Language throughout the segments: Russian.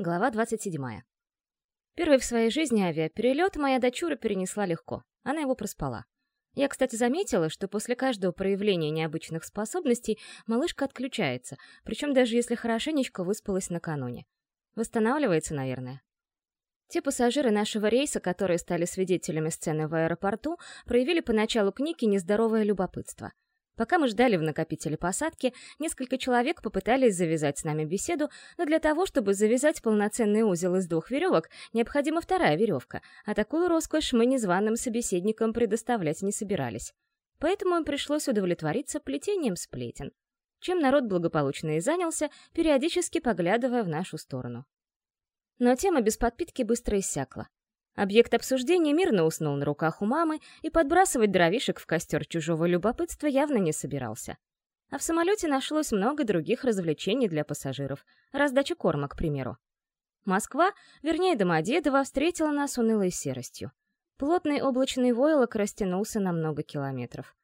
Глава 27. Первый в своей жизни авиаперелет моя дочура перенесла легко. Она его проспала. Я, кстати, заметила, что после каждого проявления необычных способностей малышка отключается, причем даже если хорошенечко выспалась накануне. Восстанавливается, наверное. Те пассажиры нашего рейса, которые стали свидетелями сцены в аэропорту, проявили поначалу к Нике нездоровое любопытство — Пока мы ждали в накопителе посадки, несколько человек попытались завязать с нами беседу, но для того, чтобы завязать полноценный узел из двух веревок, необходима вторая веревка, а такую роскошь мы незваным собеседникам предоставлять не собирались. Поэтому им пришлось удовлетвориться плетением сплетен, чем народ благополучно и занялся, периодически поглядывая в нашу сторону. Но тема без подпитки быстро иссякла. Объект обсуждения мирно уснул на руках у мамы и подбрасывать дровишек в костер чужого любопытства явно не собирался. А в самолете нашлось много других развлечений для пассажиров. Раздача корма, к примеру. Москва, вернее Домодедово, встретила нас унылой серостью. Плотный облачный войлок растянулся на много километров.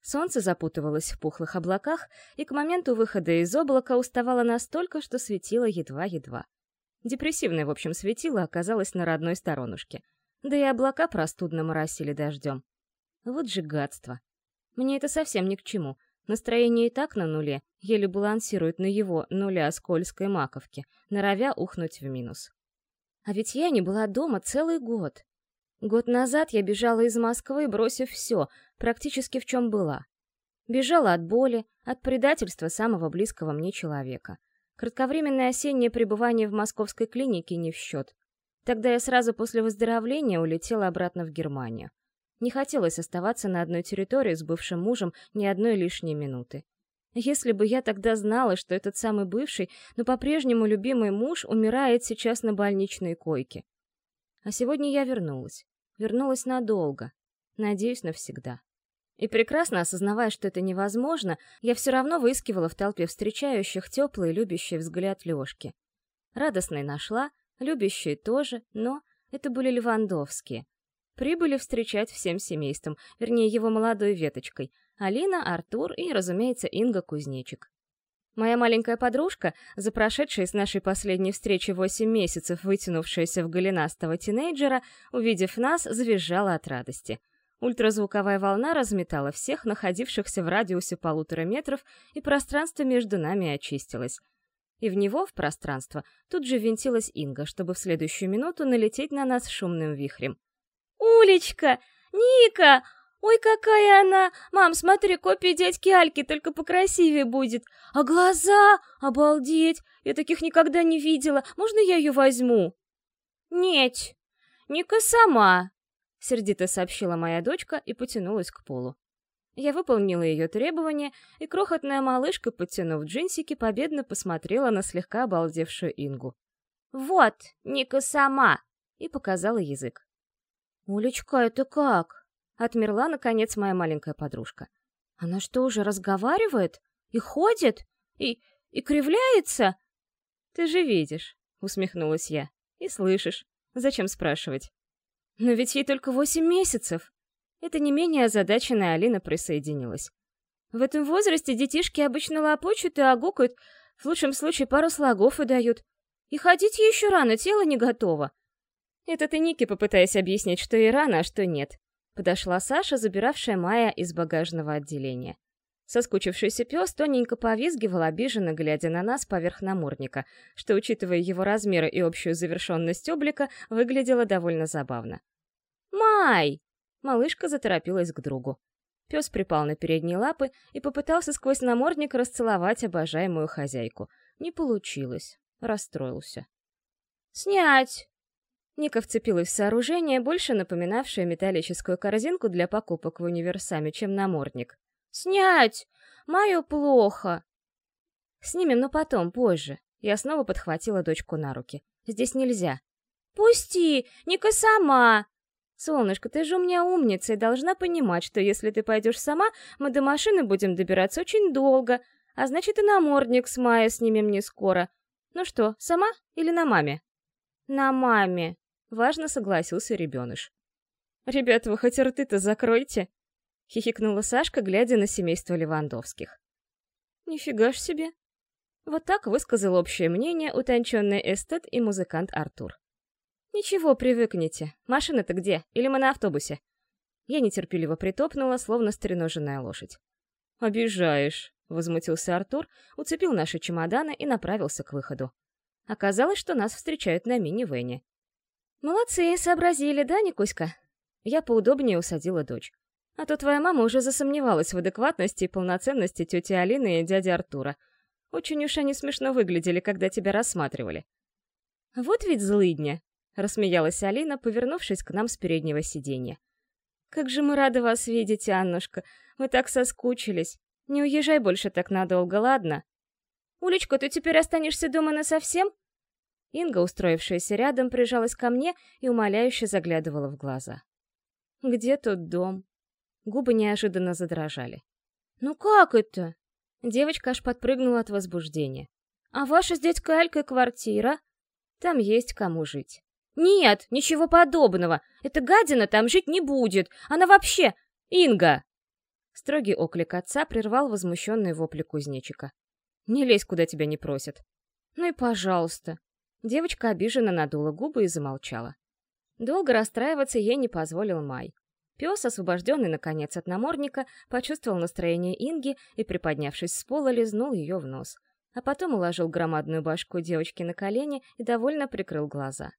Солнце запутывалось в пухлых облаках и к моменту выхода из облака уставало настолько, что светило едва-едва. Депрессивное, в общем, светило оказалось на родной сторонушке. Да и облака простудно моросили дождем. Вот же гадство. Мне это совсем ни к чему. Настроение и так на нуле, еле балансирует на его нуля скользкой маковке, норовя ухнуть в минус. А ведь я не была дома целый год. Год назад я бежала из Москвы, бросив все, практически в чем была. Бежала от боли, от предательства самого близкого мне человека. Кратковременное осеннее пребывание в московской клинике не в счет. Тогда я сразу после выздоровления улетела обратно в Германию. Не хотелось оставаться на одной территории с бывшим мужем ни одной лишней минуты. Если бы я тогда знала, что этот самый бывший, но по-прежнему любимый муж умирает сейчас на больничной койке. А сегодня я вернулась. Вернулась надолго. Надеюсь, навсегда. И прекрасно осознавая, что это невозможно, я все равно выискивала в толпе встречающих теплый любящий взгляд Лешки. Радостный нашла, любящие тоже, но это были Левандовские. Прибыли встречать всем семейством, вернее, его молодой веточкой. Алина, Артур и, разумеется, Инга Кузнечик. Моя маленькая подружка, за прошедшие с нашей последней встречи восемь месяцев вытянувшаяся в голенастого тинейджера, увидев нас, завизжала от радости — Ультразвуковая волна разметала всех, находившихся в радиусе полутора метров, и пространство между нами очистилось. И в него, в пространство, тут же винтилась Инга, чтобы в следующую минуту налететь на нас шумным вихрем. «Улечка! Ника! Ой, какая она! Мам, смотри, копия дядьки Альки, только покрасивее будет. А глаза? Обалдеть! Я таких никогда не видела. Можно я ее возьму?» «Нет, Ника сама», — сердито сообщила моя дочка и потянулась к полу. Я выполнила ее требование, и крохотная малышка, подтянув джинсики, победно посмотрела на слегка обалдевшую Ингу. «Вот, Ника сама!» — и показала язык. «Улечка, это как?» — отмерла, наконец, моя маленькая подружка. «Она что, уже разговаривает? И ходит? И... и кривляется?» «Ты же видишь», — усмехнулась я. «И слышишь. Зачем спрашивать?» Но ведь ей только восемь месяцев. Это не менее озадаченная Алина присоединилась. В этом возрасте детишки обычно лопочут и огукают, в лучшем случае пару слогов и дают. И ходить еще рано, тело не готово. Это ты Нике попытаясь объяснить, что и рано, а что нет. Подошла Саша, забиравшая Майя из багажного отделения. Соскучившийся пес тоненько повизгивал, обиженно глядя на нас поверх намордника, что, учитывая его размеры и общую завершенность облика, выглядело довольно забавно. «Май!» Малышка заторопилась к другу. Пес припал на передние лапы и попытался сквозь намордник расцеловать обожаемую хозяйку. Не получилось. Расстроился. «Снять!» Ника вцепилась в сооружение, больше напоминавшее металлическую корзинку для покупок в универсаме, чем намордник. «Снять! Маю плохо!» «Снимем, но потом, позже». Я снова подхватила дочку на руки. «Здесь нельзя». «Пусти! Ника сама!» «Солнышко, ты же у меня умница и должна понимать, что если ты пойдешь сама, мы до машины будем добираться очень долго, а значит и намордник с Майей снимем не скоро. Ну что, сама или на маме?» «На маме», — важно согласился ребеныш. «Ребята, вы хоть рты-то закройте!» — хихикнула Сашка, глядя на семейство Левандовских. «Нифига ж себе! Вот так высказал общее мнение утонченный эстет и музыкант Артур. «Ничего, привыкните. Машина-то где? Или мы на автобусе?» Я нетерпеливо притопнула, словно стреноженная лошадь. «Обижаешь», — возмутился Артур, уцепил наши чемоданы и направился к выходу. Оказалось, что нас встречают на мини-вене. «Молодцы, сообразили, да, Никуська?» Я поудобнее усадила дочь. А то твоя мама уже засомневалась в адекватности и полноценности тети Алины и дяди Артура. Очень уж они смешно выглядели, когда тебя рассматривали. «Вот ведь злыдня!» — рассмеялась Алина, повернувшись к нам с переднего сиденья. «Как же мы рады вас видеть, Аннушка! Мы так соскучились! Не уезжай больше так надолго, ладно?» «Улечка, ты теперь останешься дома насовсем?» Инга, устроившаяся рядом, прижалась ко мне и умоляюще заглядывала в глаза. «Где тот дом?» Губы неожиданно задрожали. «Ну как это?» Девочка аж подпрыгнула от возбуждения. «А ваша с дядькой Алькой квартира?» «Там есть кому жить». «Нет, ничего подобного! Эта гадина там жить не будет! Она вообще... Инга!» Строгий оклик отца прервал возмущенный вопли кузнечика. «Не лезь, куда тебя не просят». «Ну и пожалуйста». Девочка обиженно надула губы и замолчала. Долго расстраиваться ей не позволил Май. Пес, освобожденный, наконец, от намордника, почувствовал настроение Инги и, приподнявшись с пола, лизнул ее в нос. А потом уложил громадную башку девочки на колени и довольно прикрыл глаза.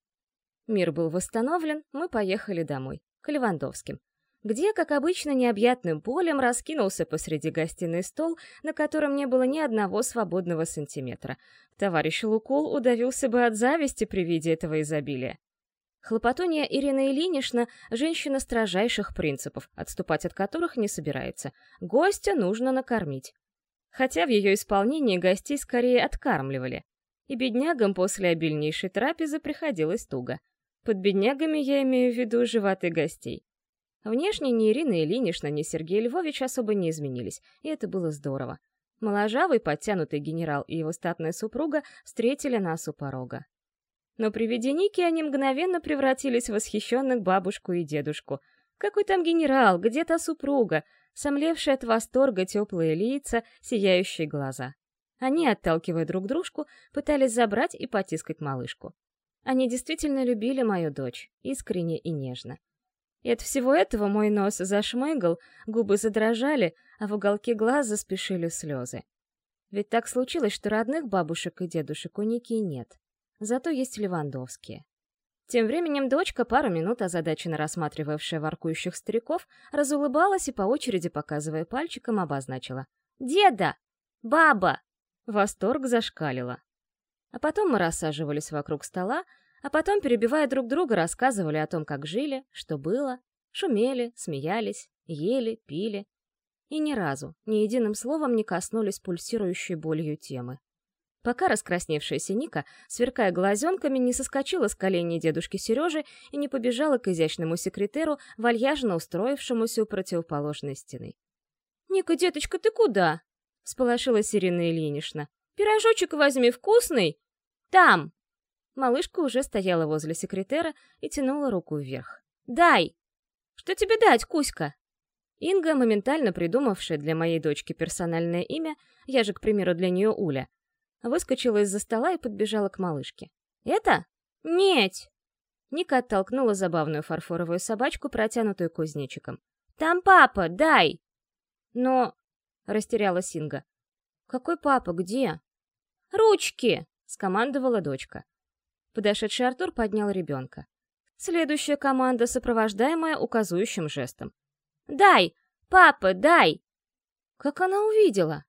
Мир был восстановлен, мы поехали домой, к Левандовским, где, как обычно, необъятным полем раскинулся посреди гостиной стол, на котором не было ни одного свободного сантиметра. Товарищ Лукул удавился бы от зависти при виде этого изобилия. Хлопотунья Ирина Ильинична — женщина строжайших принципов, отступать от которых не собирается. Гостя нужно накормить. Хотя в ее исполнении гостей скорее откармливали. И беднягам после обильнейшей трапезы приходилось туго. Под беднягами я имею в виду животы гостей. Внешне ни Ирина Ильинична, ни Сергей Львович особо не изменились, и это было здорово. Моложавый, подтянутый генерал и его статная супруга встретили нас у порога. Но при виде Ники они мгновенно превратились в восхищенных бабушку и дедушку. Какой там генерал, где то супруга, сомлевшие от восторга теплые лица, сияющие глаза. Они, отталкивая друг дружку, пытались забрать и потискать малышку. Они действительно любили мою дочь, искренне и нежно. И от всего этого мой нос зашмыгал, губы задрожали, а в уголке глаз заспешили слезы. Ведь так случилось, что родных бабушек и дедушек у Ники нет. Зато есть Левандовские. Тем временем дочка, пару минут озадаченно рассматривавшая воркующих стариков, разулыбалась и по очереди, показывая пальчиком, обозначила. «Деда! Баба!» Восторг зашкалила. А потом мы рассаживались вокруг стола, а потом, перебивая друг друга, рассказывали о том, как жили, что было, шумели, смеялись, ели, пили. И ни разу, ни единым словом не коснулись пульсирующей болью темы. Пока раскрасневшаяся Ника, сверкая глазенками, не соскочила с коленей дедушки Сережи и не побежала к изящному секретеру, вальяжно устроившемуся у противоположной стены. «Ника, деточка, ты куда?» — сполошилась Ирина Ильинична. Пирожочек возьми вкусный! Там!» Малышка уже стояла возле секретера и тянула руку вверх. «Дай!» «Что тебе дать, Кузька?» Инга, моментально придумавшая для моей дочки персональное имя, я же, к примеру, для нее Уля, выскочила из-за стола и подбежала к малышке. «Это? Нет!» Ника оттолкнула забавную фарфоровую собачку, протянутую кузнечиком. «Там папа, дай!» «Но...» — растерялась Инга. «Какой папа? Где?» «Ручки!» — скомандовала дочка. Подошедший Артур поднял ребенка. Следующая команда, сопровождаемая указующим жестом. «Дай! Папа, дай!» Как она увидела?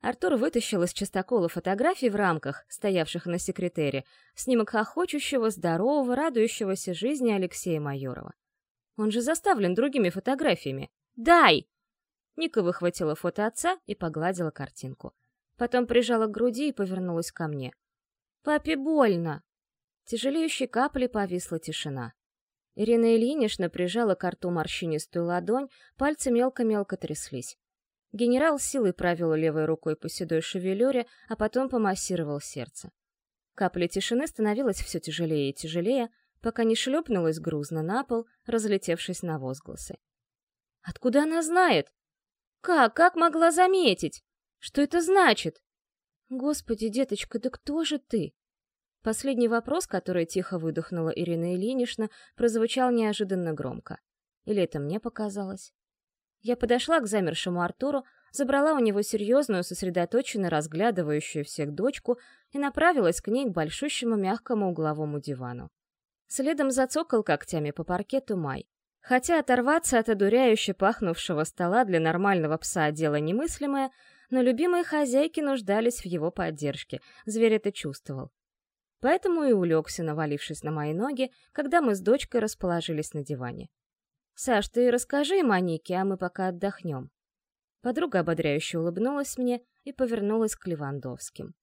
Артур вытащил из частокола фотографий в рамках, стоявших на секретере, снимок хохочущего, здорового, радующегося жизни Алексея Майорова. Он же заставлен другими фотографиями. «Дай!» Ника выхватила фото отца и погладила картинку. Потом прижала к груди и повернулась ко мне. «Папе больно!» Тяжелеющей каплей повисла тишина. Ирина Ильинична прижала к рту морщинистую ладонь, пальцы мелко-мелко тряслись. Генерал силой провел левой рукой по седой шевелюре, а потом помассировал сердце. Капля тишины становилась все тяжелее и тяжелее, пока не шлепнулась грузно на пол, разлетевшись на возгласы. «Откуда она знает? Как? Как могла заметить? Что это значит? Господи, деточка, да кто же ты? Последний вопрос, который тихо выдохнула Ирина Ильинична, прозвучал неожиданно громко. Или это мне показалось? Я подошла к замершему Артуру, забрала у него серьезную, сосредоточенно разглядывающую всех дочку и направилась к ней к большущему мягкому угловому дивану. Следом зацокал когтями по паркету Май. Хотя оторваться от одуряюще пахнувшего стола для нормального пса дело немыслимое, но любимые хозяйки нуждались в его поддержке, зверь это чувствовал. Поэтому и улегся, навалившись на мои ноги, когда мы с дочкой расположились на диване. «Саш, ты расскажи им о Нике, а мы пока отдохнем». Подруга ободряюще улыбнулась мне и повернулась к Левандовским.